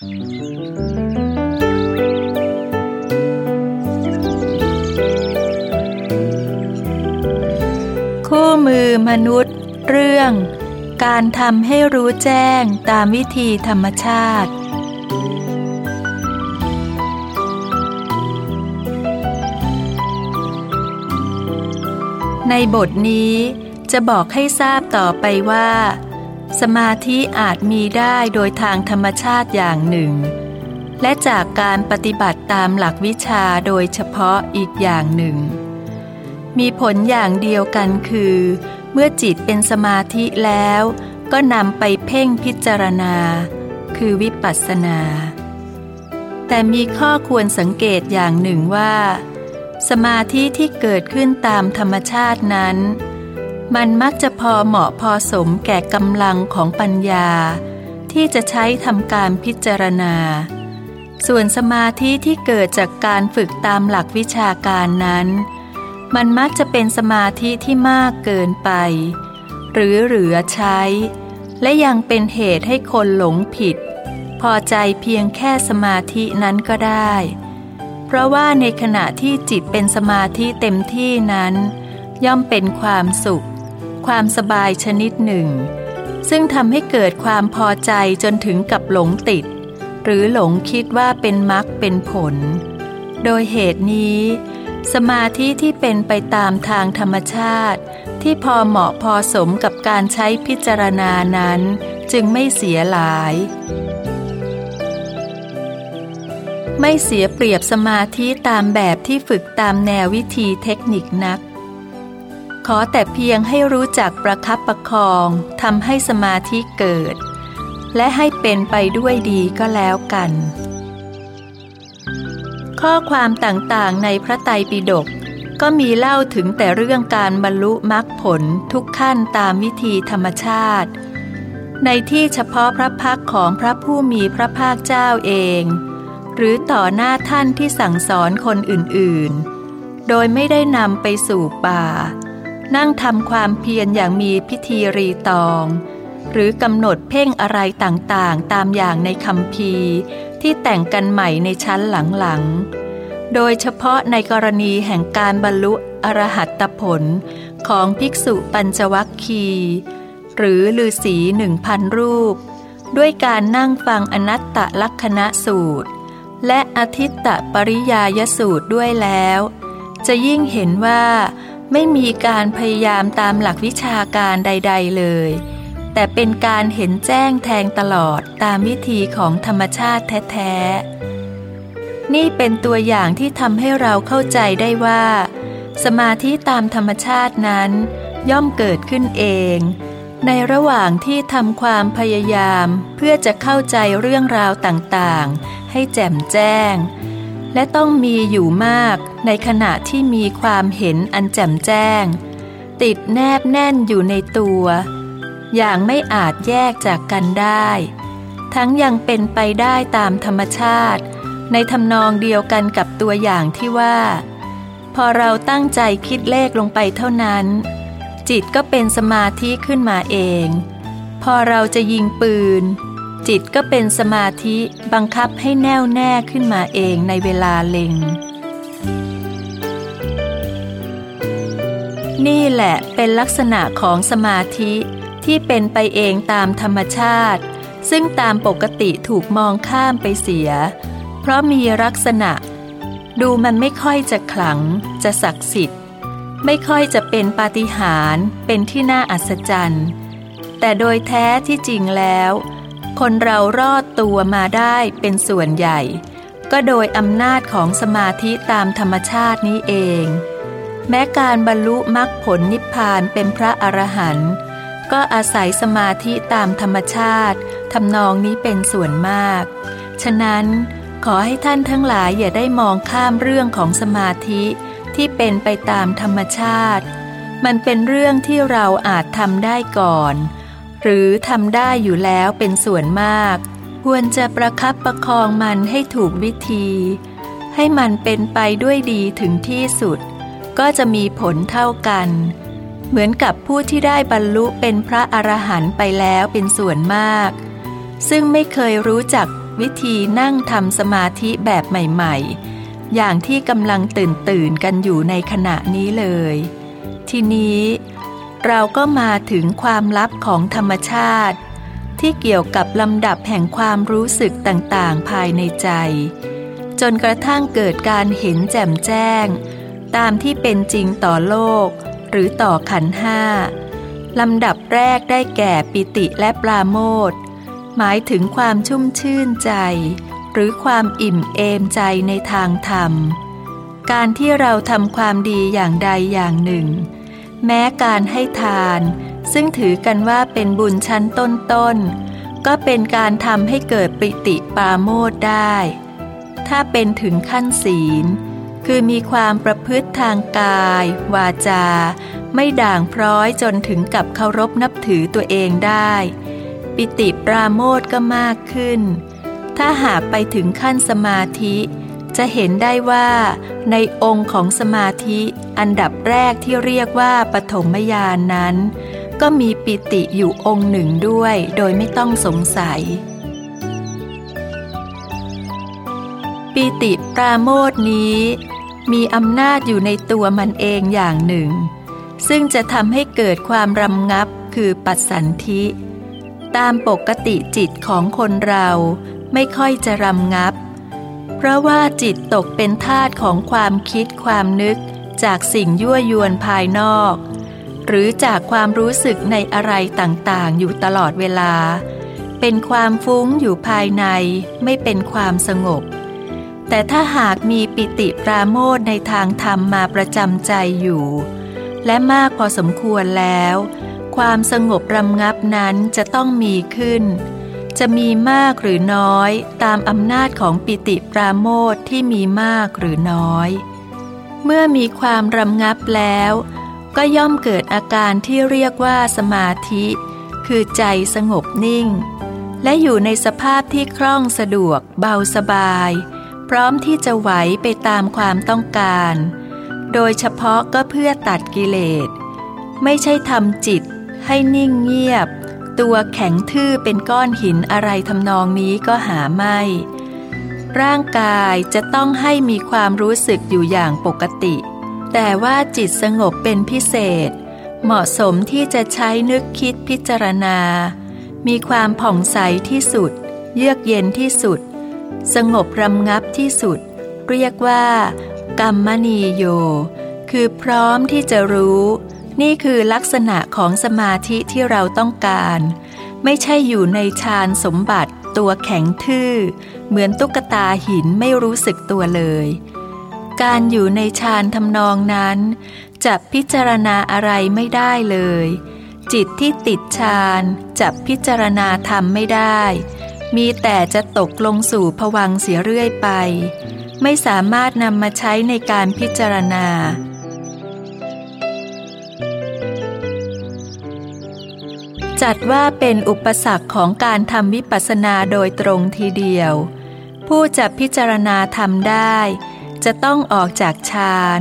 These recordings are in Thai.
คู่มือมนุษย์ เรื่อง การทำให้รู้แจ้งตามวิธีธรรมชาติในบทนี้จะบอกให้ทราบต่อไปว่า สมาธิอาจมีได้โดยทางธรรมชาติอย่างหนึ่ง และจากการปฏิบัติตามหลักวิชาโดยเฉพาะอีกอย่างหนึ่ง มีผลอย่างเดียวกันคือ เมื่อจิตเป็นสมาธิแล้ว ก็นำไปเพ่งพิจารณา คือวิปัสสนา แต่มีข้อควรสังเกตอย่างหนึ่งว่า สมาธิที่เกิดขึ้นตามธรรมชาตินั้น มันมักจะพอเหมาะพอสมแก่กำลังของปัญญา ที่จะใช้ทำการพิจารณา ส่วนสมาธิที่เกิดจากการฝึกตามหลักวิชาการนั้น มันมักจะเป็นสมาธิที่มากเกินไป หรือเหลือใช้ และยังเป็นเหตุให้คนหลงผิด พอใจเพียงแค่สมาธินั้นก็ได้ เพราะว่าในขณะที่จิตเป็นสมาธิเต็มที่นั้นย่อมเป็นความสุข ความสบายชนิดหนึ่ง ซึ่งทำให้เกิดความพอใจจนถึงกับหลงติด หรือหลงคิดว่าเป็นมรรคเป็นผล โดยเหตุนี้ สมาธิที่เป็นไปตามทางธรรมชาติ ที่พอเหมาะพอสมกับการใช้พิจารณานั้นจึงไม่เสียหลาย ไม่เสียเปรียบสมาธิตามแบบที่ฝึกตามแนววิธีเทคนิคนัก ขอแต่เพียงให้รู้จักประคับประคองทำให้สมาธิเกิด และให้เป็นไปด้วยดีก็แล้วกัน ข้อความต่างๆในพระไตรปิฎกก็มีเล่าถึงแต่เรื่องการบรรลุมรรคผลทุกขั้นตามวิธีธรรมชาติ ในที่เฉพาะพระพักของพระผู้มีพระภาคเจ้าเอง หรือต่อหน้าท่านที่สั่งสอนคนอื่นๆ โดยไม่ได้นำไปสู่ป่า นั่งทำความเพียรอย่างมีพิธีรีตอง หรือกำหนดเพ่งอะไรต่างๆ ตามอย่างในคำพีที่แต่งกันใหม่ในชั้นหลังๆ โดยเฉพาะในกรณีแห่งการบรรลุอรหัตผลของภิกษุปัญจวัคคีย์หรือฤาษีหนึ่งพันรูป ด้วยการนั่งฟังอนัตตลักษณะสูตร และอธิตตปริยายสูตรด้วยแล้ว จะยิ่งเห็นว่า ไม่มีการพยายามตามหลักวิชาการใด ๆ เลย แต่เป็นการเห็นแจ้งแทงตลอดตามวิธีของธรรมชาติแท้ๆ นี่เป็นตัวอย่างที่ทำให้เราเข้าใจได้ว่า สมาธิตามธรรมชาตินั้นย่อมเกิดขึ้นเอง ในระหว่างที่ทำความพยายามเพื่อจะเข้าใจเรื่องราวต่างๆ ให้แจ่มแจ้ง และต้องมีอยู่มากในขณะที่มีความเห็นอันแจ่มแจ้ง ติดแนบแน่นอยู่ในตัว อย่างไม่อาจแยกจากกันได้ ทั้งยังเป็นไปได้ตามธรรมชาติ ในทำนองเดียวกันกับตัวอย่างที่ว่า พอเราตั้งใจคิดเลขลงไปเท่านั้น จิตก็เป็นสมาธิขึ้นมาเอง พอเราจะยิงปืน จิตก็เป็นสมาธิบังคับให้แน่วแน่ขึ้นมาเองในเวลาเล็ง นี่แหละเป็นลักษณะของสมาธิที่เป็นไปเองตามธรรมชาติ ซึ่งตามปกติถูกมองข้ามไปเสีย เพราะมีลักษณะ ดูมันไม่ค่อยจะขลัง จะศักดิ์สิทธิ์ ไม่ค่อยจะเป็นปาฏิหาริย์เป็นที่น่าอัศจรรย์ แต่โดยแท้ที่จริงแล้ว คนเรารอดตัวมาได้เป็นส่วนใหญ่ ก็โดยอำนาจของสมาธิตามธรรมชาตินี้เอง แม้การบรรลุมรรคผลนิพพานเป็นพระอรหันต์ก็อาศัยสมาธิตามธรรมชาติทำนองนี้เป็นส่วนมาก ฉะนั้นขอให้ท่านทั้งหลายอย่าได้มองข้ามเรื่องของสมาธิที่เป็นไปตามธรรมชาติ มันเป็นเรื่องที่เราอาจทำได้ก่อน หรือทำได้อยู่แล้วเป็นส่วนมาก ควรจะประคับประคองมันให้ถูกวิธี ให้มันเป็นไปด้วยดีถึงที่สุด ก็จะมีผลเท่ากัน เหมือนกับผู้ที่ได้บรรลุเป็นพระอรหันต์ไปแล้วเป็นส่วนมาก ซึ่งไม่เคยรู้จักวิธีนั่งทำสมาธิแบบใหม่ ๆ อย่างที่กำลังตื่นตื่นกันอยู่ในขณะนี้เลย ทีนี้ เราก็มาถึงความลับของธรรมชาติ ที่เกี่ยวกับลำดับแห่งความรู้สึกต่างๆ ภายในใจ จนกระทั่งเกิดการเห็นแจ่มแจ้ง ตามที่เป็นจริงต่อโลก หรือต่อขันห้าลำดับแรกได้แก่ปิติและปราโมทหมายถึงความชุ่มชื่นใจ หรือความอิ่มเอมใจในทางธรรม การที่เราทำความดีอย่างใดอย่างหนึ่ง แม้การให้ทาน ซึ่งถือกันว่าเป็นบุญชั้นต้นๆ ก็เป็นการทำให้เกิดปิติปาโมดได้ ถ้าเป็นถึงขั้นศีล คือมีความประพฤติทางกาย วาจา ไม่ด่างพร้อยจนถึงกับเคารพนับถือตัวเองได้ ปิติปราโมทก็มากขึ้น ถ้าหากไปถึงขั้นสมาธิ จะเห็นได้ว่า ในองค์ของสมาธิอันดับแรกที่เรียกว่าปฐมญาณนนั้น ก็มีปิติอยู่องค์หนึ่งด้วยโดยไม่ต้องสงสัย ปิติปราโมทนี้ มีอำนาจอยู่ในตัวมันเองอย่างหนึ่ง ซึ่งจะทำให้เกิดความรำงับคือปัสสันธิ ตามปกติจิตของคนเราไม่ค่อยจะรำงับ เพราะว่าจิตตกเป็นทาตของความคิดความนึกจากสิ่งยั่วยวนภายนอก หรือจากความรู้สึกในอะไรต่างๆ อยู่ตลอดเวลา เป็นความฟุ้งอยู่ภายในไม่เป็นความสงบ แต่ถ้าหากมีปิติปราโมทในทางธรรมมาประจำใจอยู่ และมากพอสมควรแล้ว ความสงบรำงับนั้นจะต้องมีขึ้น จะมีมากหรือน้อยตามอำนาจของปิติปราโมทที่มีมากหรือน้อย เมื่อมีความรำงับแล้ว ก็ย่อมเกิดอาการที่เรียกว่าสมาธิ คือใจสงบนิ่ง และอยู่ในสภาพที่คล่องสะดวกเบาสบาย พร้อมที่จะไหวไปตามความต้องการ โดยเฉพาะก็เพื่อตัดกิเลส ไม่ใช่ทำจิตให้นิ่งเงียบ ตัวแข็งทื่อเป็นก้อนหินอะไรทำนองนี้ก็หาไม่ ร่างกายจะต้องให้มีความรู้สึกอยู่อย่างปกติ แต่ว่าจิตสงบเป็นพิเศษ เหมาะสมที่จะใช้นึกคิดพิจารณา มีความผ่องใสที่สุด เยือกเย็นที่สุด สงบรำงับที่สุด เรียกว่า กรรมณีโย คือพร้อมที่จะรู้ นี่คือลักษณะของสมาธิที่เราต้องการ ไม่ใช่อยู่ในฌานสมบัติตัวแข็งทื่อ เหมือนตุ๊กตาหินไม่รู้สึกตัวเลย การอยู่ในฌานทำนองนั้น จะพิจารณาอะไรไม่ได้เลย จิตที่ติดฌานจะพิจารณาธรรมไม่ได้ มีแต่จะตกลงสู่ผวังเสียเรื่อยไป ไม่สามารถนำมาใช้ในการพิจารณา จัดว่าเป็นอุปสรรคของการทำวิปัสสนาโดยตรงทีเดียว ผู้จะพิจารณาทำได้ จะต้องออกจากฌาน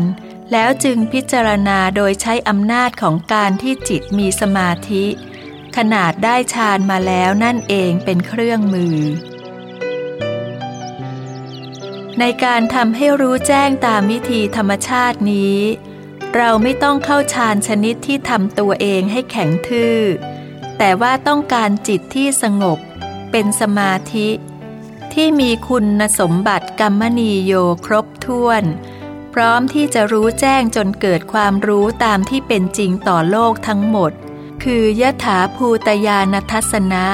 แล้วจึงพิจารณาโดยใช้อำนาจของการที่จิตมีสมาธิ ขนาดได้ฌานมาแล้วนั่นเองเป็นเครื่องมือ ในการทำให้รู้แจ้งตามวิธีธรรมชาตินี้ เราไม่ต้องเข้าฌานชนิดที่ทำตัวเองให้แข็งทื่อ แต่ว่าต้องการจิตที่สงบ เป็นสมาธิ ที่มีคุณสมบัติกรรมนีโยครบถ้วน พร้อมที่จะรู้แจ้งจนเกิดความรู้ตามที่เป็นจริงต่อโลกทั้งหมด คือยถาภูตยานทัศนะ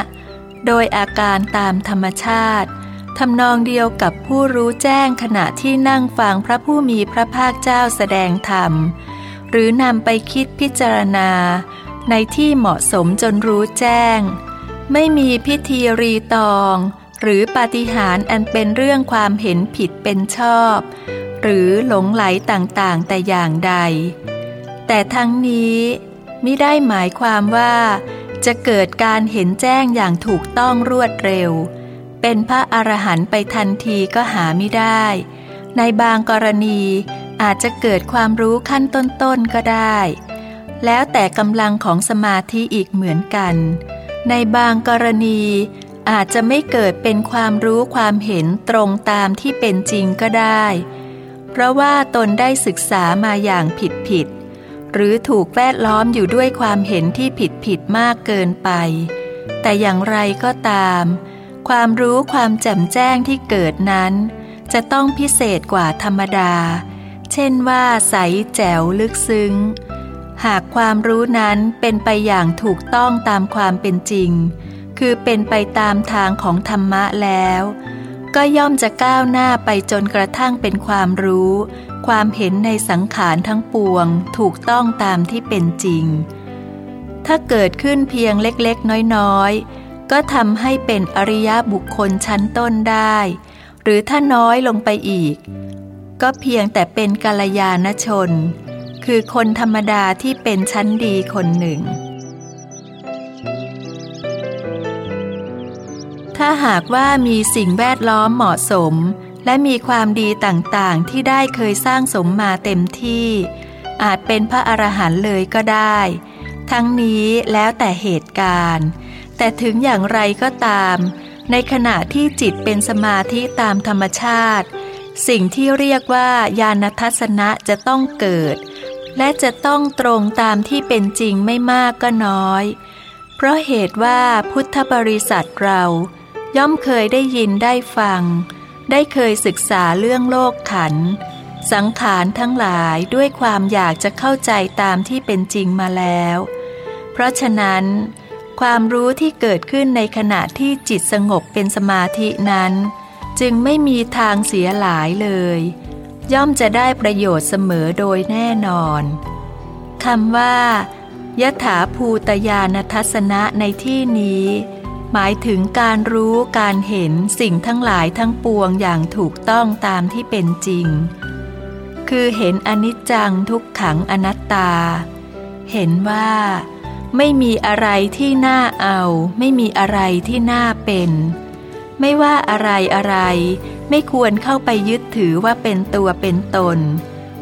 โดยอาการตามธรรมชาติทำนองเดียวกับผู้รู้แจ้งขณะที่นั่งฟังพระผู้มีพระภาคเจ้าแสดงธรรม หรือนำไปคิดพิจารณา ในที่เหมาะสมจนรู้แจ้ง ไม่มีพิธีรีตอง หรือปาฏิหาริย์อันเป็นเรื่องความเห็นผิดเป็นชอบ หรือหลงไหลต่างๆแต่อย่างใด แต่ทั้งนี้ไม่ได้หมายความว่า จะเกิดการเห็นแจ้งอย่างถูกต้องรวดเร็ว เป็นพระอรหันต์ไปทันทีก็หาไม่ได้ ในบางกรณีอาจจะเกิดความรู้ขั้นต้นๆก็ได้ แล้วแต่กำลังของสมาธิอีกเหมือนกัน ในบางกรณีอาจจะไม่เกิดเป็นความรู้ความเห็นตรงตามที่เป็นจริงก็ได้ เพราะว่าตนได้ศึกษามาอย่างผิดผิด หรือถูกแวดล้อมอยู่ด้วยความเห็นที่ผิดผิดมากเกินไป แต่อย่างไรก็ตาม ความรู้ความแจ่มแจ้งที่เกิดนั้น จะต้องพิเศษกว่าธรรมดา เช่นว่าใสแจ๋วลึกซึ้ง หากความรู้นั้นเป็นไปอย่างถูกต้องตามความเป็นจริง คือเป็นไปตามทางของธรรมะแล้ว ก็ย่อมจะก้าวหน้าไปจนกระทั่งเป็นความรู้ ความเห็นในสังขารทั้งปวงถูกต้องตามที่เป็นจริง ถ้าเกิดขึ้นเพียงเล็กๆ น้อยๆ ก็ทำให้เป็นอริยบุคคลชั้นต้นได้ หรือถ้าน้อยลงไปอีก ก็เพียงแต่เป็นกาลยานชน คือคนธรรมดาที่เป็นชั้นดีคนหนึ่ง ถ้าหากว่ามีสิ่งแวดล้อมเหมาะสม และมีความดีต่างๆ ที่ได้เคยสร้างสมมาเต็มที่ อาจเป็นพระอรหันต์เลยก็ได้ ทั้งนี้แล้วแต่เหตุการณ์ แต่ถึงอย่างไรก็ตาม ในขณะที่จิตเป็นสมาธิตามธรรมชาติสิ่งที่เรียกว่าญาณทัศนะจะต้องเกิด และจะต้องตรงตามที่เป็นจริงไม่มากก็น้อย เพราะเหตุว่าพุทธบริษัทเรา ย่อมเคยได้ยินได้ฟัง ได้เคยศึกษาเรื่องโลกขัน สังขารทั้งหลายด้วยความอยากจะเข้าใจตามที่เป็นจริงมาแล้ว เพราะฉะนั้น ความรู้ที่เกิดขึ้นในขณะที่จิตสงบเป็นสมาธินั้น จึงไม่มีทางเสียหลายเลย ย่อมจะได้ประโยชน์เสมอโดยแน่นอนคำว่ายถาภูตยานทัศนะในที่นี้ หมายถึงการรู้การเห็นสิ่งทั้งหลายทั้งปวงอย่างถูกต้องตามที่เป็นจริง คือเห็นอนิจจังทุกขังอนัตตา เห็นว่า ไม่มีอะไรที่น่าเอา ไม่มีอะไรที่น่าเป็น ไม่ว่าอะไรอะไร ไม่ควรเข้าไปยึดถือว่าเป็นตัวเป็นตน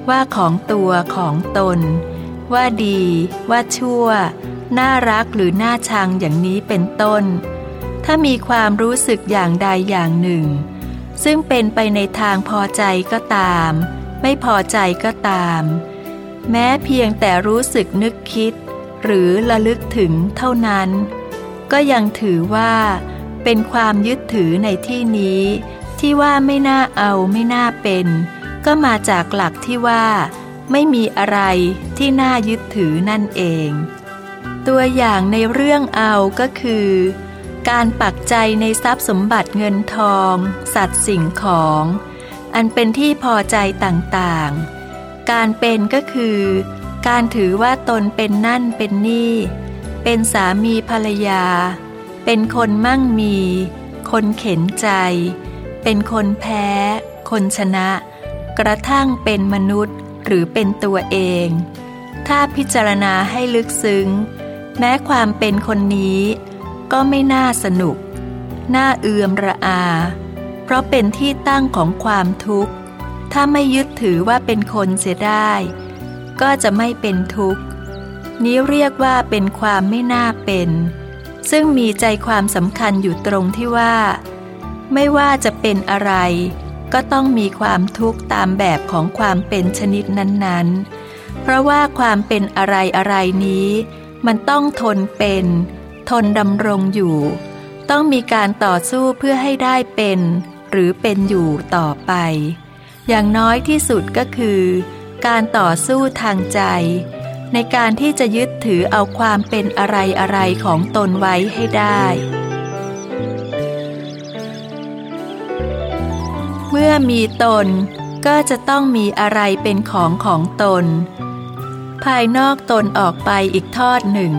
ว่าของตัวของตน ว่าดี ว่าชั่ว น่ารักหรือน่าชังอย่างนี้เป็นต้น ถ้ามีความรู้สึกอย่างใดอย่างหนึ่ง ซึ่งเป็นไปในทางพอใจก็ตาม ไม่พอใจก็ตาม แม้เพียงแต่รู้สึกนึกคิด หรือระลึกถึงเท่านั้น ก็ยังถือว่า เป็นความยึดถือในที่นี้ ที่ว่าไม่น่าเอาไม่น่าเป็น ก็มาจากหลักที่ว่า ไม่มีอะไรที่น่ายึดถือนั่นเอง ตัวอย่างในเรื่องเอาก็คือ การปักใจในทรัพย์สมบัติเงินทอง สัตว์สิ่งของ อันเป็นที่พอใจต่างๆ การเป็นก็คือ การถือว่าตนเป็นนั่นเป็นนี่ เป็นสามีภรรยา เป็นคนมั่งมี คนเข็นใจ เป็นคนแพ้ คนชนะ กระทั่งเป็นมนุษย์หรือเป็นตัวเอง ถ้าพิจารณาให้ลึกซึ้ง แม้ความเป็นคนนี้ ก็ไม่น่าสนุก น่าเอือมระอา เพราะเป็นที่ตั้งของความทุกข์ ถ้าไม่ยึดถือว่าเป็นคนเสียได้ ก็จะไม่เป็นทุกข์ นี้เรียกว่าเป็นความไม่น่าเป็น ซึ่งมีใจความสำคัญอยู่ตรงที่ว่า ไม่ว่าจะเป็นอะไร ก็ต้องมีความทุกข์ตามแบบของความเป็นชนิดนั้นๆ เพราะว่าความเป็นอะไรอะไรนี้ มันต้องทนเป็น ทนดำรงอยู่ ต้องมีการต่อสู้เพื่อให้ได้เป็น หรือเป็นอยู่ต่อไป อย่างน้อยที่สุดก็คือ การต่อสู้ทางใจ ในการที่จะยึดถือเอาความเป็นอะไรอะไรของตนไว้ให้ได้ เมื่อมีตนก็จะต้องมีอะไรเป็นของของตน ภายนอกตนออกไปอีกทอดหนึ่ง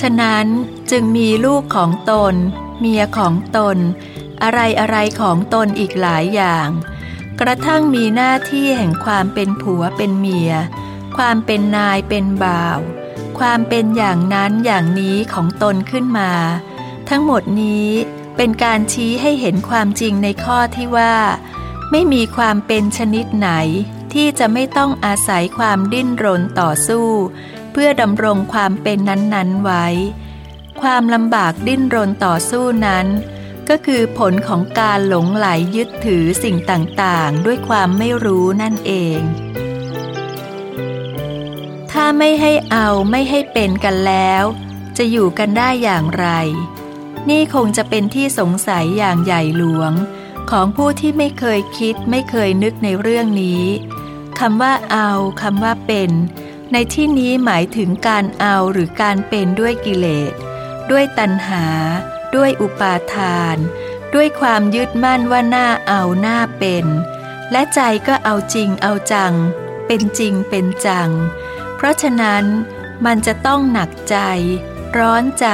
ฉะนั้นจึงมีลูกของตน เมียของตน อะไรอะไรของตนอีกหลายอย่าง กระทั่งมีหน้าที่แห่งความเป็นผัวเป็นเมีย ความเป็นนายเป็นบ่าว ความเป็นอย่างนั้นอย่างนี้ของตนขึ้นมา ทั้งหมดนี้เป็นการชี้ให้เห็นความจริงในข้อที่ว่า ไม่มีความเป็นชนิดไหนที่จะไม่ต้องอาศัยความดิ้นรนต่อสู้ เพื่อดำรงความเป็นนั้นๆไว้ ความลำบากดิ้นรนต่อสู้นั้น ก็คือผลของการหลงไหลยึดถือสิ่งต่างๆ ด้วยความไม่รู้นั่นเอง ถ้าไม่ให้เอาไม่ให้เป็นกันแล้ว จะอยู่กันได้อย่างไร นี่คงจะเป็นที่สงสัยอย่างใหญ่หลวง ของผู้ที่ไม่เคยคิดไม่เคยนึกในเรื่องนี้คำว่าเอาคำว่าเป็น ในที่นี้หมายถึงการเอาหรือการเป็นด้วยกิเลส ด้วยตัณหา ด้วยอุปาทาน ด้วยความยึดมั่นว่าหน้าเอาหน้าเป็น และใจก็เอาจริงเอาจัง เป็นจริงเป็นจัง เพราะฉะนั้นมันจะต้องหนักใจ ร้อนใจ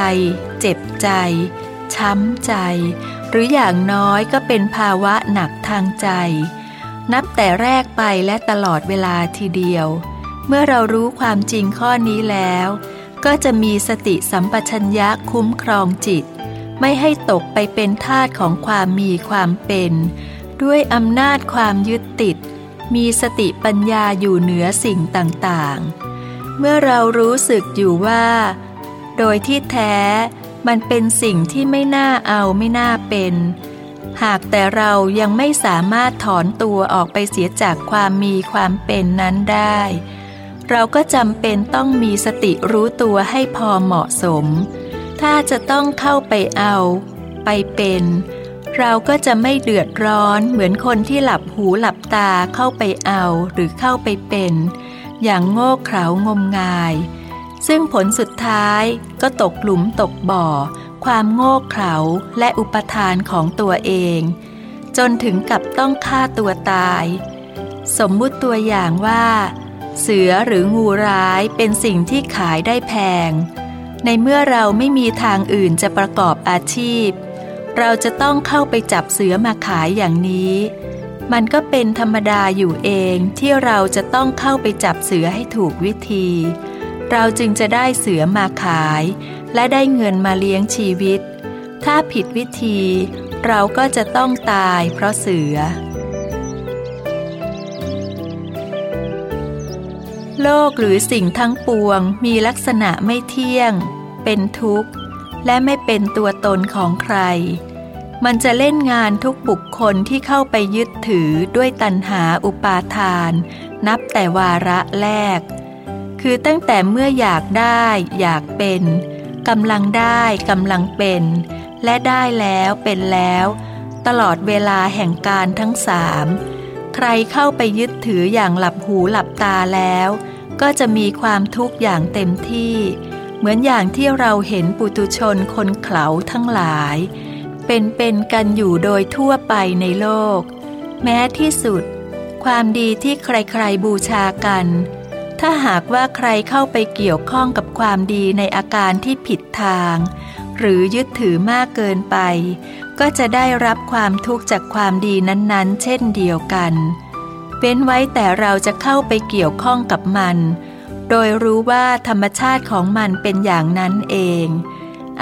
เจ็บใจ ช้ำใจ รืออย่างน้อยก็เป็นภาวะหนักทางใจ นับแต่แรกไปและตลอดเวลาทีเดียว เมื่อเรารู้ความจริงข้อนี้แล้ว ก็จะมีสติสัมปชัญญะคุ้มครองจิต ไม่ให้ตกไปเป็นทาตของความมีความเป็น ด้วยอำนาจความยึดติด มีสติปัญญาอยู่เหนือสิ่งต่างๆ เมื่อเรารู้สึกอยู่ว่า โดยที่แท้ มันเป็นสิ่งที่ไม่น่าเอาไม่น่าเป็น หากแต่เรายังไม่สามารถถอนตัวออกไปเสียจากความมีความเป็นนั้นได้ เราก็จำเป็นต้องมีสติรู้ตัวให้พอเหมาะสม ถ้าจะต้องเข้าไปเอา ไปเป็น เราก็จะไม่เดือดร้อนเหมือนคนที่หลับหูหลับตาเข้าไปเอาหรือเข้าไปเป็น อย่างโง่เขลางมงาย ซึ่งผลสุดท้ายก็ตกหลุมตกบ่อ ความโง่เขลาและอุปทานของตัวเอง จนถึงกับต้องฆ่าตัวตาย สมมุติตัวอย่างว่า เสือหรืองูร้ายเป็นสิ่งที่ขายได้แพง ในเมื่อเราไม่มีทางอื่นจะประกอบอาชีพ เราจะต้องเข้าไปจับเสือมาขายอย่างนี้ มันก็เป็นธรรมดาอยู่เองที่เราจะต้องเข้าไปจับเสือให้ถูกวิธี เราจึงจะได้เสือมาขาย และได้เงินมาเลี้ยงชีวิต ถ้าผิดวิธี เราก็จะต้องตายเพราะเสือ โลกหรือสิ่งทั้งปวงมีลักษณะไม่เที่ยง เป็นทุกข์ และไม่เป็นตัวตนของใคร มันจะเล่นงานทุกบุคคลที่เข้าไปยึดถือด้วยตัณหาอุปาทาน นับแต่วาระแรก คือตั้งแต่เมื่ออยากได้อยากเป็นกำลังได้กำลังเป็น และได้แล้วเป็นแล้ว ตลอดเวลาแห่งการทั้งสามใครเข้าไปยึดถืออย่างหลับหูหลับตาแล้ว ก็จะมีความทุกข์อย่างเต็มที่ เหมือนอย่างที่เราเห็นปุตุชนคนเขาทั้งหลาย เป็นเป็นกันอยู่โดยทั่วไปในโลก แม้ที่สุด ความดีที่ใครๆบูชากัน ถ้าหากว่าใครเข้าไปเกี่ยวข้องกับความดีในอาการที่ผิดทาง หรือยึดถือมากเกินไป ก็จะได้รับความทุกข์จากความดีนั้นๆ เช่นเดียวกันเว้นไว้แต่เราจะเข้าไปเกี่ยวข้องกับมัน โดยรู้ว่าธรรมชาติของมันเป็นอย่างนั้นเอง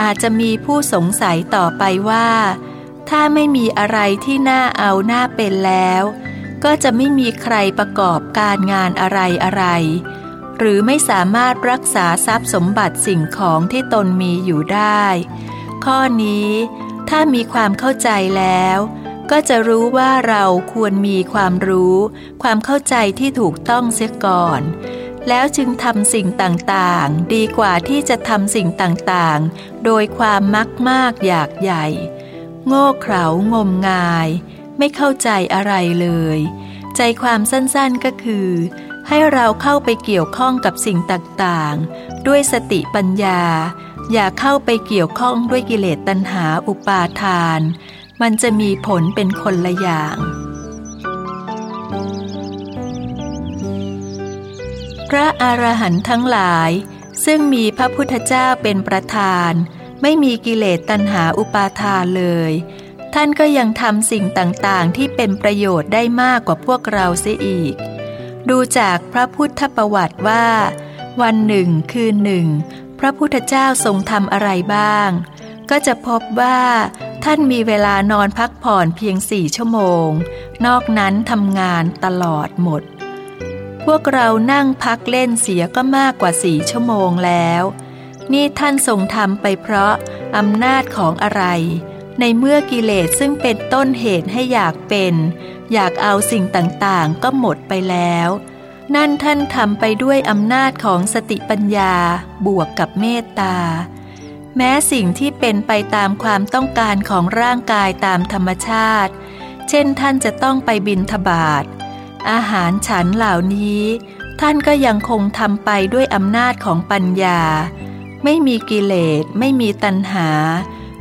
อาจจะมีผู้สงสัยต่อไปว่า ถ้าไม่มีอะไรที่น่าเอาหน้าเป็นแล้ว ก็จะไม่มีใครประกอบการงานอะไรอะไร หรือไม่สามารถรักษาทรัพย์สมบัติสิ่งของที่ตนมีอยู่ได้ ข้อนี้ถ้ามีความเข้าใจแล้ว ก็จะรู้ว่าเราควรมีความรู้ ความเข้าใจที่ถูกต้องเสียก่อน แล้วจึงทำสิ่งต่างๆ ดีกว่าที่จะทำสิ่งต่างๆ โดยความมักมากอยากใหญ่ โง่เขลางมงาย ไม่เข้าใจอะไรเลย ใจความสั้นๆก็คือ ให้เราเข้าไปเกี่ยวข้องกับสิ่งต่างๆ ด้วยสติปัญญา อย่าเข้าไปเกี่ยวข้องด้วยกิเลสตัณหาอุปาทาน มันจะมีผลเป็นคนละอย่าง พระอรหันต์ทั้งหลาย ซึ่งมีพระพุทธเจ้าเป็นประธาน ไม่มีกิเลสตัณหาอุปาทานเลย ท่านก็ยังทำสิ่งต่างๆ ที่เป็นประโยชน์ได้มากกว่าพวกเราเสียอีก ดูจากพระพุทธประวัติว่า วันหนึ่งคืนหนึ่ง พระพุทธเจ้าทรงทำอะไรบ้าง ก็จะพบว่า ท่านมีเวลานอนพักผ่อนเพียงสี่ชั่วโมง นอกนั้นทำงานตลอดหมด พวกเรานั่งพักเล่นเสียก็มากกว่าสี่ชั่วโมงแล้ว นี่ท่านทรงทำไปเพราะอำนาจของอะไร ในเมื่อกิเลสซึ่งเป็นต้นเหตุให้อยากเป็น อยากเอาสิ่งต่างๆ ก็หมดไปแล้ว นั่นท่านทำไปด้วยอำนาจของสติปัญญาบวกกับเมตตา แม้สิ่งที่เป็นไปตามความต้องการของร่างกายตามธรรมชาติ เช่นท่านจะต้องไปบินทบาทอาหารฉันเหล่านี้ ท่านก็ยังคงทำไปด้วยอำนาจของปัญญา ไม่มีกิเลสไม่มีตัณหา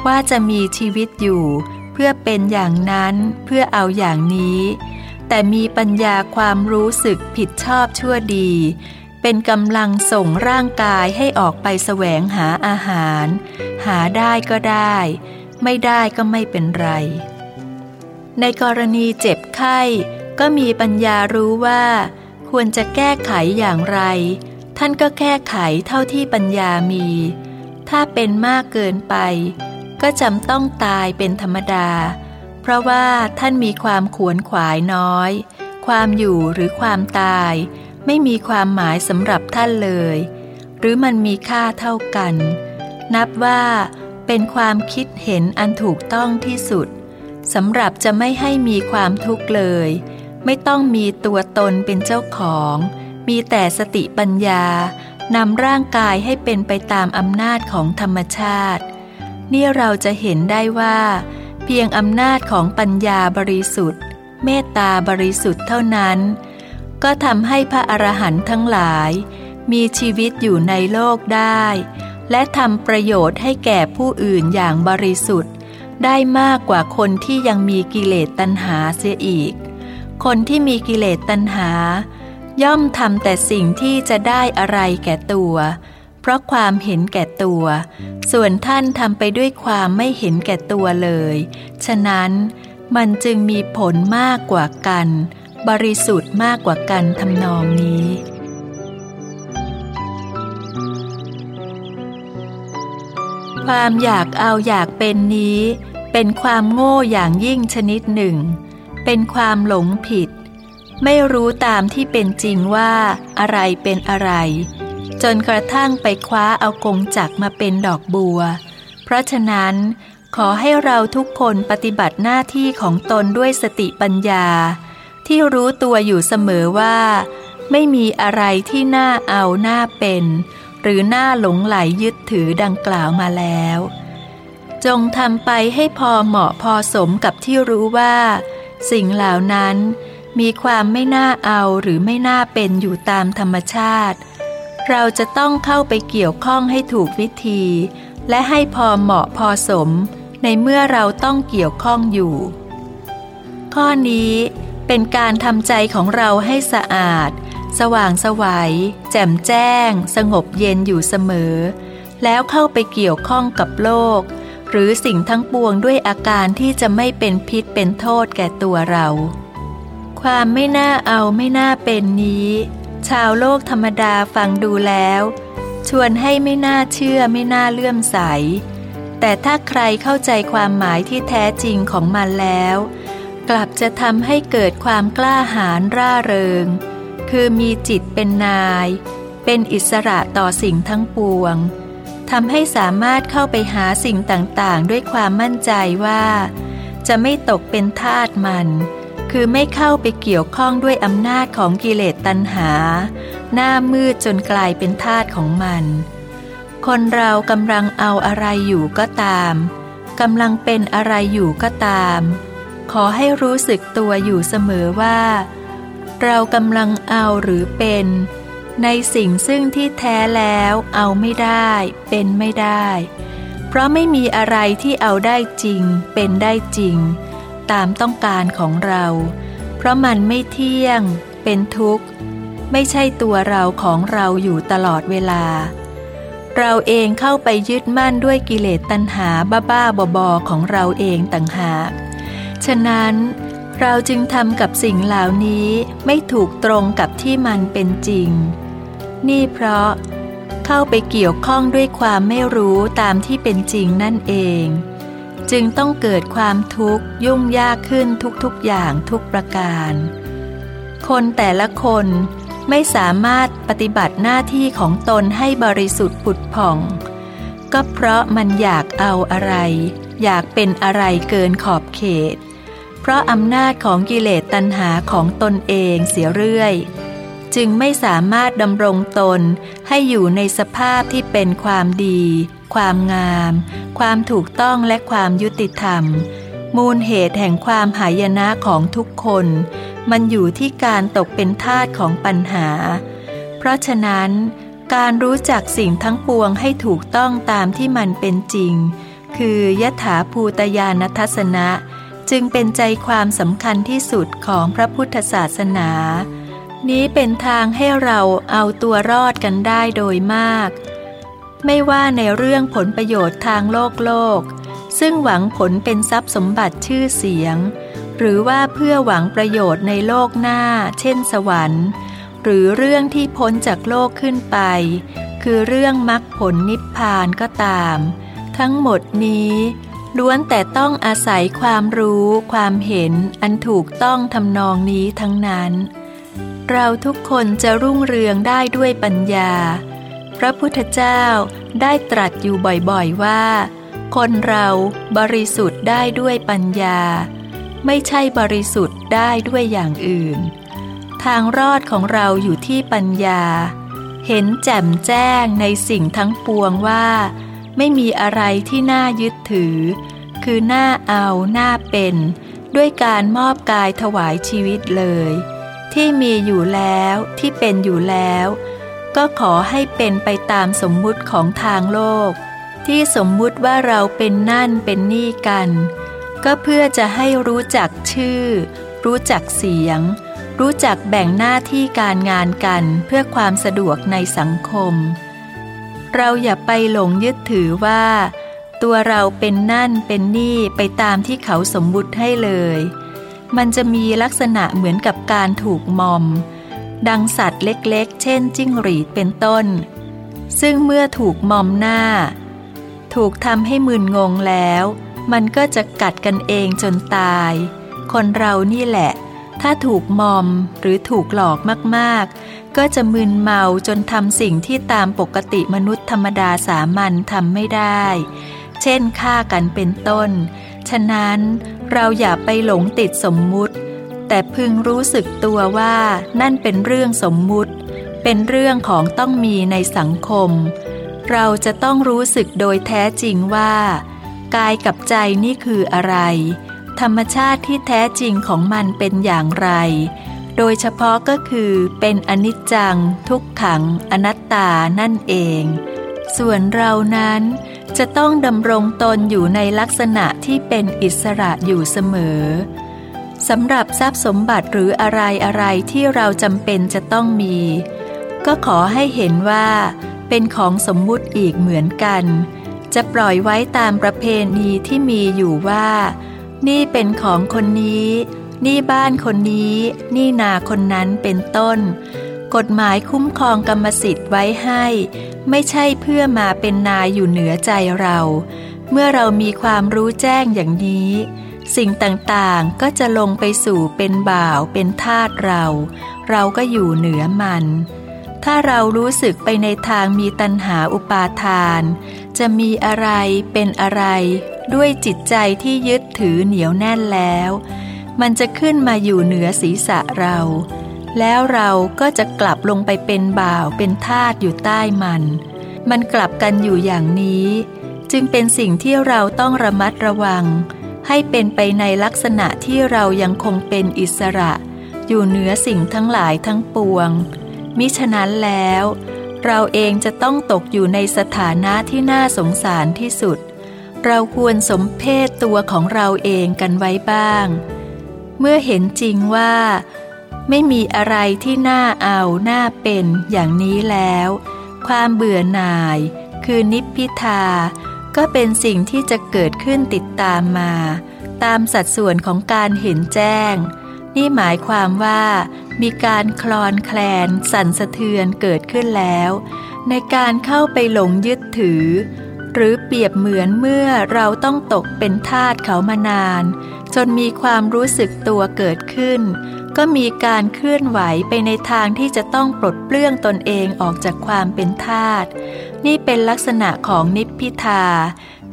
ว่าจะมีชีวิตอยู่ เพื่อเป็นอย่างนั้นเพื่อเอาอย่างนี้ แต่มีปัญญาความรู้สึกผิดชอบชั่วดี เป็นกำลังส่งร่างกายให้ออกไปแสวงหาอาหาร หาได้ก็ได้ ไม่ได้ก็ไม่เป็นไร ในกรณีเจ็บไข้ ก็มีปัญญารู้ว่า ควรจะแก้ไขอย่างไร ท่านก็แก้ไขเท่าที่ปัญญามีถ้าเป็นมากเกินไป ก็จำต้องตายเป็นธรรมดา เพราะว่าท่านมีความขวนขวายน้อย ความอยู่หรือความตาย ไม่มีความหมายสำหรับท่านเลย หรือมันมีค่าเท่ากัน นับว่าเป็นความคิดเห็นอันถูกต้องที่สุดสำหรับจะไม่ให้มีความทุกข์เลย ไม่ต้องมีตัวตนเป็นเจ้าของ มีแต่สติปัญญานำร่างกายให้เป็นไปตามอำนาจของธรรมชาติ นี่เราจะเห็นได้ว่า เพียงอำนาจของปัญญาบริสุทธิ์ เมตตาบริสุทธิ์เท่านั้น ก็ทำให้พระอรหันต์ทั้งหลาย มีชีวิตอยู่ในโลกได้ และทำประโยชน์ให้แก่ผู้อื่นอย่างบริสุทธิ์ ได้มากกว่าคนที่ยังมีกิเลสตัณหาเสียอีก คนที่มีกิเลสตัณหา ย่อมทำแต่สิ่งที่จะได้อะไรแก่ตัว เพราะความเห็นแก่ตัว ส่วนท่านทำไปด้วยความไม่เห็นแก่ตัวเลย ฉะนั้นมันจึงมีผลมากกว่ากัน บริสุทธิ์มากกว่ากันทำนองนี้ความอยากเอาอยากเป็นนี้ เป็นความโง่อย่างยิ่งชนิดหนึ่ง เป็นความหลงผิด ไม่รู้ตามที่เป็นจริงว่าอะไรเป็นอะไร จนกระทั่งไปคว้าเอากงจักมาเป็นดอกบัว เพราะฉะนั้นขอให้เราทุกคนปฏิบัติหน้าที่ของตนด้วยสติปัญญา ที่รู้ตัวอยู่เสมอว่า ไม่มีอะไรที่น่าเอาหน้าเป็น หรือหน้าหลงไหลยึดถือดังกล่าวมาแล้ว จงทำไปให้พอเหมาะพอสมกับที่รู้ว่า สิ่งเหล่านั้นมีความไม่น่าเอาหรือไม่น่าเป็นอยู่ตามธรรมชาติ เราจะต้องเข้าไปเกี่ยวข้องให้ถูกวิธี และให้พอเหมาะพอสม ในเมื่อเราต้องเกี่ยวข้องอยู่ ข้อนี้เป็นการทำใจของเราให้สะอาด สว่างสวยัยแจ่มแจ้ง สงบเย็นอยู่เสมอ แล้วเข้าไปเกี่ยวข้องกับโลก หรือสิ่งทั้งปวงด้วยอาการที่จะไม่เป็นพิษเป็นโทษแก่ตัวเรา ความไม่น่าเอาไม่น่าเป็นนี้ ชาวโลกธรรมดาฟังดูแล้ว ชวนให้ไม่น่าเชื่อไม่น่าเลื่อมใส แต่ถ้าใครเข้าใจความหมายที่แท้จริงของมันแล้ว กลับจะทำให้เกิดความกล้าหาญร่าเริง คือมีจิตเป็นนาย เป็นอิสระต่อสิ่งทั้งปวงทำให้สามารถเข้าไปหาสิ่งต่างๆ ด้วยความมั่นใจว่า จะไม่ตกเป็นทาสมัน คือไม่เข้าไปเกี่ยวข้องด้วยอำนาจของกิเลสตัณหา หน้ามืดจนกลายเป็นทาตของมัน คนเรากำลังเอาอะไรอยู่ก็ตามกำลังเป็นอะไรอยู่ก็ตาม ขอให้รู้สึกตัวอยู่เสมอว่า เรากำลังเอาหรือเป็น ในสิ่งซึ่งที่แท้แล้วเอาไม่ได้ เป็นไม่ได้ เพราะไม่มีอะไรที่เอาได้จริง เป็นได้จริง ตามต้องการของเรา เพราะมันไม่เที่ยง เป็นทุกข์ ไม่ใช่ตัวเราของเราอยู่ตลอดเวลา เราเองเข้าไปยึดมั่นด้วยกิเลสตัณหาบ้าๆบอๆของเราเองต่างหาก ฉะนั้นเราจึงทำกับสิ่งเหล่านี้ไม่ถูกตรงกับที่มันเป็นจริง นี่เพราะเข้าไปเกี่ยวข้องด้วยความไม่รู้ตามที่เป็นจริงนั่นเอง จึงต้องเกิดความทุกข์ยุ่งยากขึ้นทุกๆอย่างทุกประการ คนแต่ละคนไม่สามารถปฏิบัติหน้าที่ของตนให้บริสุทธิ์ผุดผ่อง ก็เพราะมันอยากเอาอะไร อยากเป็นอะไรเกินขอบเขต เพราะอำนาจของกิเลสตัณหาของตนเองเสียเรื่อย จึงไม่สามารถดำรงตนให้อยู่ในสภาพที่เป็นความดี ความงาม ความถูกต้องและความยุติธรรม มูลเหตุแห่งความหายนะของทุกคน มันอยู่ที่การตกเป็นทาสของปัญหา เพราะฉะนั้น การรู้จักสิ่งทั้งปวงให้ถูกต้องตามที่มันเป็นจริง คือยถาภูตยานทัศนะ จึงเป็นใจความสำคัญที่สุดของพระพุทธศาสนานี้เป็นทางให้เราเอาตัวรอดกันได้โดยมาก ไม่ว่าในเรื่องผลประโยชน์ทางโลกโลก ซึ่งหวังผลเป็นทรัพย์สมบัติชื่อเสียง หรือว่าเพื่อหวังประโยชน์ในโลกหน้า เช่นสวรรค์ หรือเรื่องที่พ้นจากโลกขึ้นไป คือเรื่องมรรคผลนิพพานก็ตาม ทั้งหมดนี้ล้วนแต่ต้องอาศัยความรู้ความเห็นอันถูกต้องทำนองนี้ทั้งนั้น เราทุกคนจะรุ่งเรืองได้ด้วยปัญญา พระพุทธเจ้าได้ตรัสอยู่บ่อยๆว่า คนเราบริสุทธิ์ได้ด้วยปัญญา ไม่ใช่บริสุทธิ์ได้ด้วยอย่างอื่น ทางรอดของเราอยู่ที่ปัญญา เห็นแจ่มแจ้งในสิ่งทั้งปวงว่า ไม่มีอะไรที่น่ายึดถือ คือหน้าเอาหน้าเป็น ด้วยการมอบกายถวายชีวิตเลย ที่มีอยู่แล้วที่เป็นอยู่แล้ว ก็ขอให้เป็นไปตามสมมุติของทางโลก ที่สมมุติว่าเราเป็นนั่นเป็นนี่กัน ก็เพื่อจะให้รู้จักชื่อ รู้จักเสียง รู้จักแบ่งหน้าที่การงานกันเพื่อความสะดวกในสังคม เราอย่าไปหลงยึดถือว่า ตัวเราเป็นนั่นเป็นนี่ไปตามที่เขาสมมุติให้เลย มันจะมีลักษณะเหมือนกับการถูกมอม ดังสัตว์เล็กๆ เช่นจิ้งหรีดเป็นต้น ซึ่งเมื่อถูกมอมหน้า ถูกทำให้มึนงงแล้ว มันก็จะกัดกันเองจนตาย คนเรานี่แหละ ถ้าถูกมอมหรือถูกหลอกมากๆ ก็จะมึนเมาจนทำสิ่งที่ตามปกติมนุษย์ธรรมดาสามัญทำไม่ได้ เช่นฆ่ากันเป็นต้น ฉะนั้นเราอย่าไปหลงติดสมมุติ แต่พึงรู้สึกตัวว่านั่นเป็นเรื่องสมมุติ เป็นเรื่องของต้องมีในสังคม เราจะต้องรู้สึกโดยแท้จริงว่า กายกับใจนี่คืออะไร ธรรมชาติที่แท้จริงของมันเป็นอย่างไร โดยเฉพาะก็คือเป็นอนิจจัง ทุกขัง อนัตตานั่นเอง ส่วนเรานั้นจะต้องดำรงตนอยู่ในลักษณะที่เป็นอิสระอยู่เสมอ สำหรับทรัพย์สมบัติหรืออะไรอะไรที่เราจำเป็นจะต้องมี ก็ขอให้เห็นว่า เป็นของสมมุติอีกเหมือนกัน จะปล่อยไว้ตามประเพณีที่มีอยู่ว่า นี่เป็นของคนนี้ นี่บ้านคนนี้ นี่นาคนนั้นเป็นต้น กฎหมายคุ้มครองกรรมสิทธิ์ไว้ให้ ไม่ใช่เพื่อมาเป็นนายอยู่เหนือใจเรา เมื่อเรามีความรู้แจ้งอย่างนี้ สิ่งต่างๆก็จะลงไปสู่เป็นบ่าวเป็นทาสเรา เราก็อยู่เหนือมัน ถ้าเรารู้สึกไปในทางมีตัณหาอุปาทาน จะมีอะไรเป็นอะไร ด้วยจิตใจที่ยึดถือเหนียวแน่นแล้ว มันจะขึ้นมาอยู่เหนือศีรษะเรา แล้วเราก็จะกลับลงไปเป็นบ่าวเป็นทาสอยู่ใต้มัน มันกลับกันอยู่อย่างนี้ จึงเป็นสิ่งที่เราต้องระมัดระวัง ให้เป็นไปในลักษณะที่เรายังคงเป็นอิสระ อยู่เหนือสิ่งทั้งหลายทั้งปวง มิฉะนั้นแล้ว เราเองจะต้องตกอยู่ในสถานะที่น่าสงสารที่สุด เราควรสมเพศตัวของเราเองกันไว้บ้าง เมื่อเห็นจริงว่า ไม่มีอะไรที่น่าเอาน่าเป็นอย่างนี้แล้ว ความเบื่อหน่าย คือนิพพิทา ก็เป็นสิ่งที่จะเกิดขึ้นติดตามมา ตามสัดส่วนของการเห็นแจ้ง นี่หมายความว่า มีการคลอนแคลน สั่นสะเทือนเกิดขึ้นแล้ว ในการเข้าไปหลงยึดถือ หรือเปรียบเหมือนเมื่อเราต้องตกเป็นทาสเขามานาน จนมีความรู้สึกตัวเกิดขึ้น ก็มีการเคลื่อนไหวไปในทางที่จะต้องปลดเปลื้องตนเองออกจากความเป็นทาส นี่เป็นลักษณะของนิพพิทา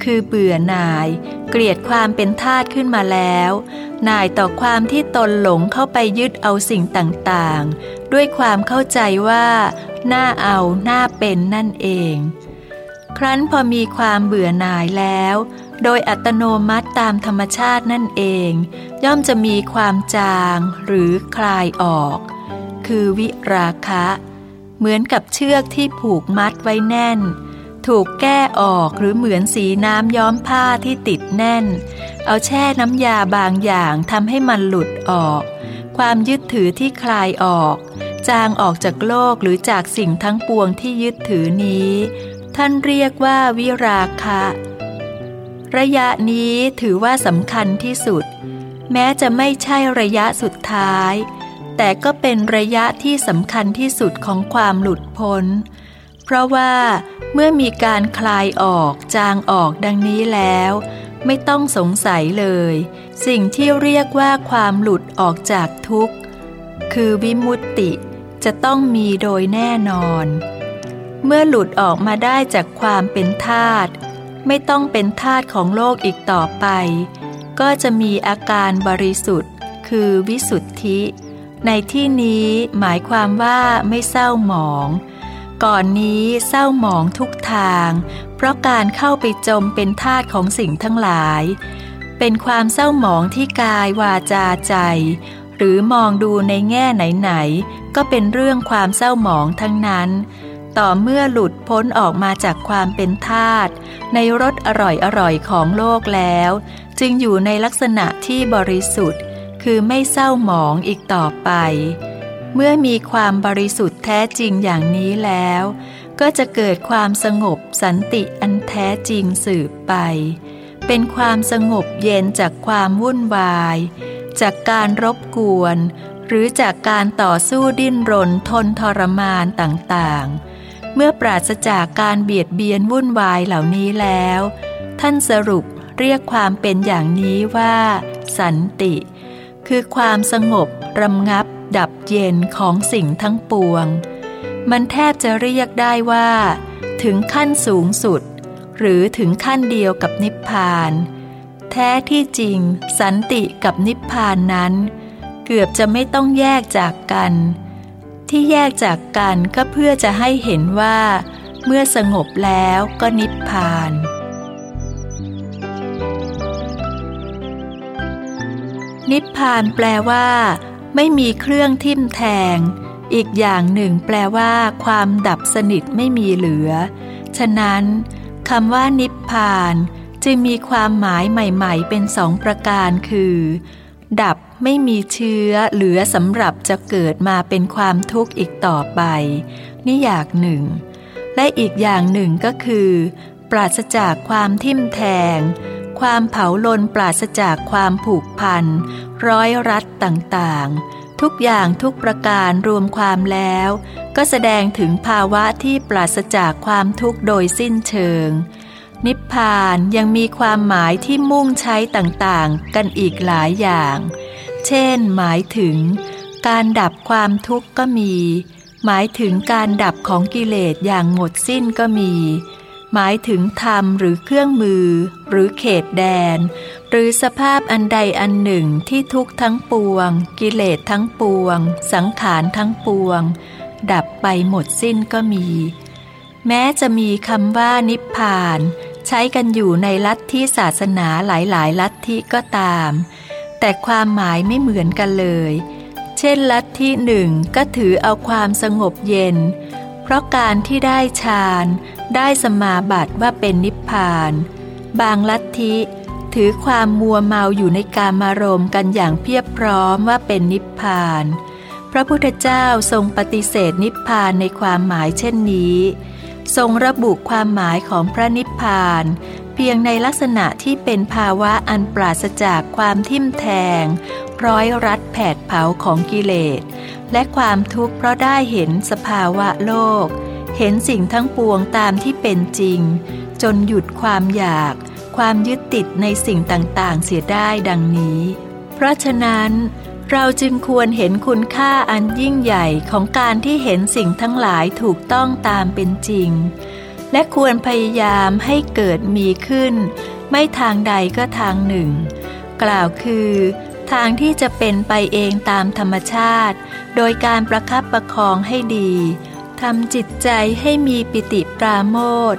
คือเบื่อหน่าย เกลียดความเป็นทาตขึ้นมาแล้ว หน่ายต่อความที่ตนหลงเข้าไปยึดเอาสิ่งต่างๆ ด้วยความเข้าใจว่าน่าเอาน่าเป็นนั่นเอง ครั้นพอมีความเบื่อหน่ายแล้ว โดยอัตโนมัติตามธรรมชาตินั่นเอง ย่อมจะมีความจางหรือคลายออก คือวิราคะ เหมือนกับเชือกที่ผูกมัดไว้แน่น ถูกแก้ออกหรือเหมือนสีน้ำย้อมผ้าที่ติดแน่น เอาแช่น้ำยาบางอย่างทำให้มันหลุดออก ความยึดถือที่คลายออก จางออกจากโลกหรือจากสิ่งทั้งปวงที่ยึดถือนี้ ท่านเรียกว่าวิราคะ ระยะนี้ถือว่าสำคัญที่สุด แม้จะไม่ใช่ระยะสุดท้าย แต่ก็เป็นระยะที่สำคัญที่สุดของความหลุดพ้น เพราะว่าเมื่อมีการคลายออกจางออกดังนี้แล้ว ไม่ต้องสงสัยเลย สิ่งที่เรียกว่าความหลุดออกจากทุกข์ คือวิมุตติจะต้องมีโดยแน่นอน เมื่อหลุดออกมาได้จากความเป็นธาตุไม่ต้องเป็นธาตุของโลกอีกต่อไป ก็จะมีอาการบริสุทธิ์ คือวิสุทธิ ในที่นี้หมายความว่าไม่เศร้าหมอง ก่อนนี้เศร้าหมองทุกทาง เพราะการเข้าไปจมเป็นทาตของสิ่งทั้งหลาย เป็นความเศร้าหมองที่กายวาจาใจ หรือมองดูในแง่ไหนๆก็เป็นเรื่องความเศร้าหมองทั้งนั้น ต่อเมื่อหลุดพ้นออกมาจากความเป็นทาตในรสอร่อยๆของโลกแล้ว จึงอยู่ในลักษณะที่บริสุทธิ์ คือไม่เศร้าหมองอีกต่อไป เมื่อมีความบริสุทธิ์แท้จริงอย่างนี้แล้ว ก็จะเกิดความสงบสันติอันแท้จริงสืบไป เป็นความสงบเย็นจากความวุ่นวาย จากการรบกวน หรือจากการต่อสู้ดิ้นรนทนทรมานต่างๆ เมื่อปราศจากการเบียดเบียนวุ่นวายเหล่านี้แล้ว ท่านสรุปเรียกความเป็นอย่างนี้ว่า สันติ คือความสงบรำงับดับเย็นของสิ่งทั้งปวง มันแทบจะเรียกได้ว่า ถึงขั้นสูงสุด หรือถึงขั้นเดียวกับนิพพาน แท้ที่จริง สันติกับนิพพานนั้น เกือบจะไม่ต้องแยกจากกัน ที่แยกจากกันก็เพื่อจะให้เห็นว่า เมื่อสงบแล้วก็นิพพาน นิพพานแปลว่า ไม่มีเครื่องทิ่มแทง อีกอย่างหนึ่งแปลว่า ความดับสนิทไม่มีเหลือ ฉะนั้นคำว่านิพพานจึงมีความหมายใหม่ ๆ เป็นสองประการคือ ดับไม่มีเชื้อเหลือสำหรับจะเกิดมาเป็นความทุกข์อีกต่อไป นี่อย่างหนึ่ง และอีกอย่างหนึ่งก็คือ ปราศจากความทิ่มแทง ความเผาลนปราศจากความผูกพัน ร้อยรัดต่างๆ ทุกอย่างทุกประการรวมความแล้ว ก็แสดงถึงภาวะที่ปราศจากความทุกข์โดยสิ้นเชิง นิพพานยังมีความหมายที่มุ่งใช้ต่างๆ กันอีกหลายอย่าง เช่น หมายถึง การดับความทุกข์ก็มี หมายถึงการดับของกิเลสอย่างหมดสิ้นก็มี หมายถึงธรรมหรือเครื่องมือ หรือเขตแดน หรือสภาพอันใดอันหนึ่งที่ทุกทั้งปวง กิเลสทั้งปวง สังขารทั้งปวง ดับไปหมดสิ้นก็มี แม้จะมีคำว่านิพพาน ใช้กันอยู่ในลัทธิศาสนาหลายๆ ลัทธิก็ตาม แต่ความหมายไม่เหมือนกันเลย เช่นลัทธิหนึ่งก็ถือเอาความสงบเย็น ราะการที่ได้ฌานได้สมาบัติว่าเป็นนิพพาน บางลัทธิถือความมัวเมาอยู่ในการมารมกันอย่างเพียบพร้อมว่าเป็นนิพพาน พระพุทธเจ้าทรงปฏิเสธนิพพานในความหมายเช่นนี้ ทรงระบุความหมายของพระนิพพาน เพียงในลักษณะที่เป็นภาวะอันปราศจากความทิ่มแทง ร้อยรัดแผดเผาของกิเลส และความทุกข์เพราะได้เห็นสภาวะโลก เห็นสิ่งทั้งปวงตามที่เป็นจริง จนหยุดความอยาก ความยึดติดในสิ่งต่างๆ เสียได้ดังนี้ เพราะฉะนั้นเราจึงควรเห็นคุณค่าอันยิ่งใหญ่ของการที่เห็นสิ่งทั้งหลายถูกต้องตามเป็นจริง และควรพยายามให้เกิดมีขึ้น ไม่ทางใดก็ทางหนึ่ง กล่าวคือ ทางที่จะเป็นไปเองตามธรรมชาติ โดยการประคับประคองให้ดีทำจิตใจให้มีปิติปราโมท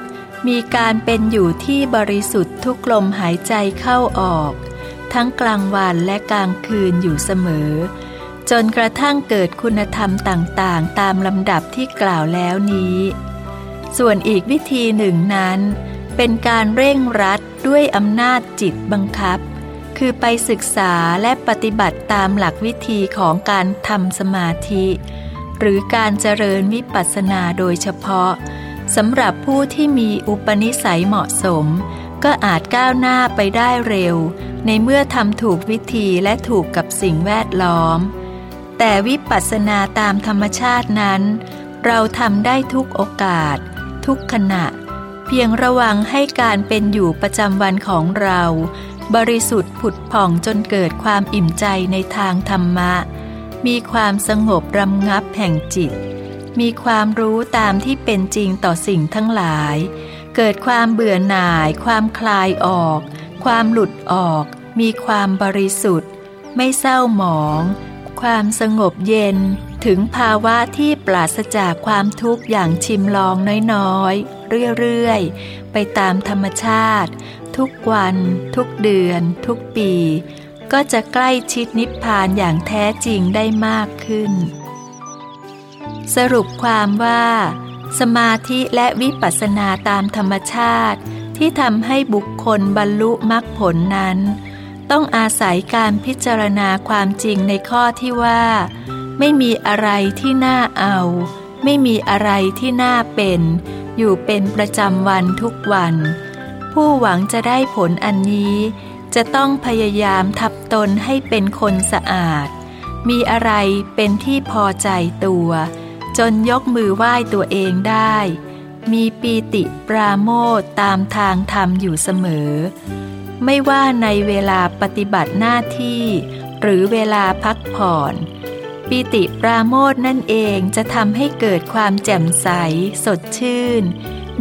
มีการเป็นอยู่ที่บริสุทธิ์ทุกลมหายใจเข้าออก ทั้งกลางวันและกลางคืนอยู่เสมอ จนกระทั่งเกิดคุณธรรมต่างๆ ตามลำดับที่กล่าวแล้วนี้ ส่วนอีกวิธีหนึ่งนั้น เป็นการเร่งรัดด้วยอำนาจจิตบังคับ คือไปศึกษาและปฏิบัติตามหลักวิธีของการทำสมาธิ หรือการเจริญวิปัสสนาโดยเฉพาะสำหรับผู้ที่มีอุปนิสัยเหมาะสม ก็อาจก้าวหน้าไปได้เร็ว ในเมื่อทำถูกวิธีและถูกกับสิ่งแวดล้อม แต่วิปัสสนาตามธรรมชาตินั้น เราทำได้ทุกโอกาส ทุกขณะ เพียงระวังให้การเป็นอยู่ประจำวันของเรา บริสุทธิ์ผุดผ่องจนเกิดความอิ่มใจในทางธรรมะ มีความสงบรำงับแห่งจิต มีความรู้ตามที่เป็นจริงต่อสิ่งทั้งหลาย เกิดความเบื่อหน่าย ความคลายออก ความหลุดออก มีความบริสุทธิ์ ไม่เศร้าหมอง ความสงบเย็น ถึงภาวะที่ปราศจากความทุกข์อย่างชิมลองน้อยๆ เรื่อยๆ ไปตามธรรมชาติ ทุกวัน ทุกเดือน ทุกปี ก็จะใกล้ชิดนิพพานอย่างแท้จริงได้มากขึ้น สรุปความว่า สมาธิและวิปัสสนาตามธรรมชาติ ที่ทำให้บุคคลบรรลุมรรคผลนั้น ต้องอาศัยการพิจารณาความจริงในข้อที่ว่า ไม่มีอะไรที่น่าเอา ไม่มีอะไรที่น่าเป็น อยู่เป็นประจำวันทุกวัน ผู้หวังจะได้ผลอันนี้ จะต้องพยายามทับตนให้เป็นคนสะอาด มีอะไรเป็นที่พอใจตัว จนยกมือไหว้ตัวเองได้ มีปีติปราโมทตามทางธรรมอยู่เสมอ ไม่ว่าในเวลาปฏิบัติหน้าที่ หรือเวลาพักผ่อนปีติปราโมทนั่นเองจะทำให้เกิดความแจ่มใส สดชื่น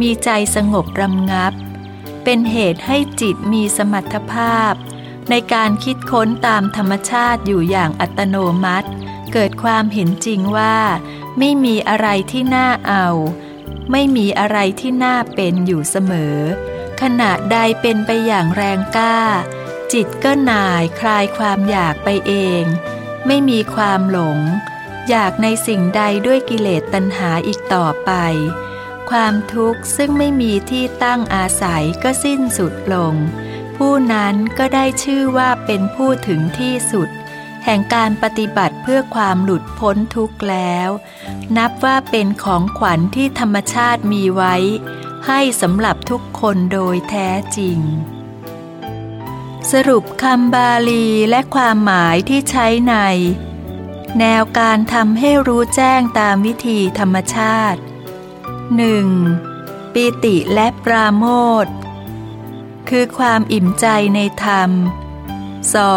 มีใจสงบรำงับ เป็นเหตุให้จิตมีสมรรถภาพ ในการคิดค้นตามธรรมชาติอยู่อย่างอัตโนมัติ เกิดความเห็นจริงว่า ไม่มีอะไรที่น่าเอา ไม่มีอะไรที่น่าเป็นอยู่เสมอ ขณะใดเป็นไปอย่างแรงกล้า จิตก็หน่ายคลายความอยากไปเอง ไม่มีความหลง อยากในสิ่งใดด้วยกิเลสตัณหาอีกต่อไป ความทุกข์ซึ่งไม่มีที่ตั้งอาศัยก็สิ้นสุดลง ผู้นั้นก็ได้ชื่อว่าเป็นผู้ถึงที่สุด แห่งการปฏิบัติเพื่อความหลุดพ้นทุกข์แล้ว นับว่าเป็นของขวัญที่ธรรมชาติมีไว้ ให้สำหรับทุกคนโดยแท้จริง สรุปคำบาลีและความหมายที่ใช้ใน แนวการทำให้รู้แจ้งตามวิธีธรรมชาติ 1. ปีติและปราโมทคือความอิ่มใจในธรรม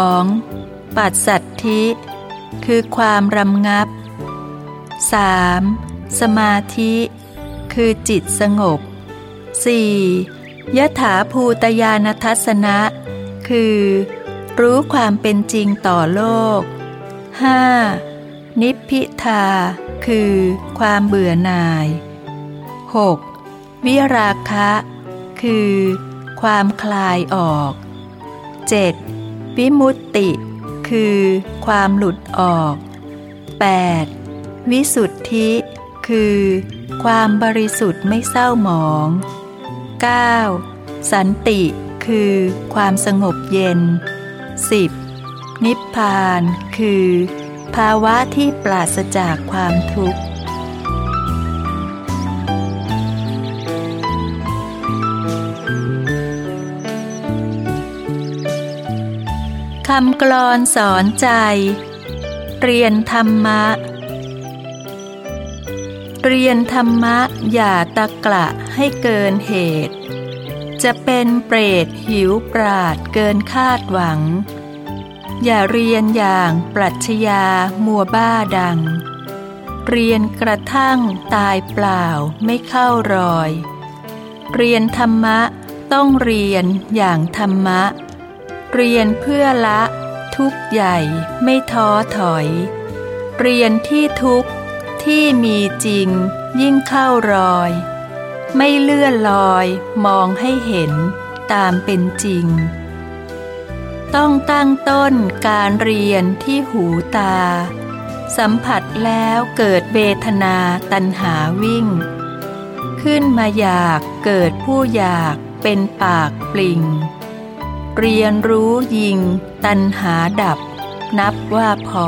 2. ปัสสัทธิ คือความรำงับ 3. สมาธิ คือจิตสงบ 4. ยถาภูตยานทัศนะ คือ รู้ความเป็นจริงต่อโลก 5. นิพพิทา คือความเบื่อหน่าย 6. วิราคะ คือ ความคลายออก 7. วิมุตติ คือ ความหลุดออก 8. วิสุทธิ คือ ความบริสุทธิ์ไม่เศร้าหมอง 9. สันติ คือ ความสงบเย็น 10. นิพพาน คือ ภาวะที่ปราศจากความทุกข์ คำกลอนสอนใจ เรียนธรรมะ เรียนธรรมะอย่าตะกละให้เกินเหตุ จะเป็นเปรตหิวปราดเกินคาดหวัง อย่าเรียนอย่างปรัชญามัวบ้าดัง เรียนกระทั่งตายเปล่าไม่เข้ารอย เรียนธรรมะต้องเรียนอย่างธรรมะ เรียนเพื่อละ ทุกใหญ่ไม่ท้อถอย เรียนที่ทุกที่มีจริงยิ่งเข้ารอย ไม่เลื่อนลอยมองให้เห็นตามเป็นจริง ต้องตั้งต้นการเรียนที่หูตา สัมผัสแล้วเกิดเวทนาตัณหาวิ่ง ขึ้นมาอยากเกิดผู้อยากเป็นปากปลิง เรียนรู้ยิง ตันหาดับ นับว่าพอ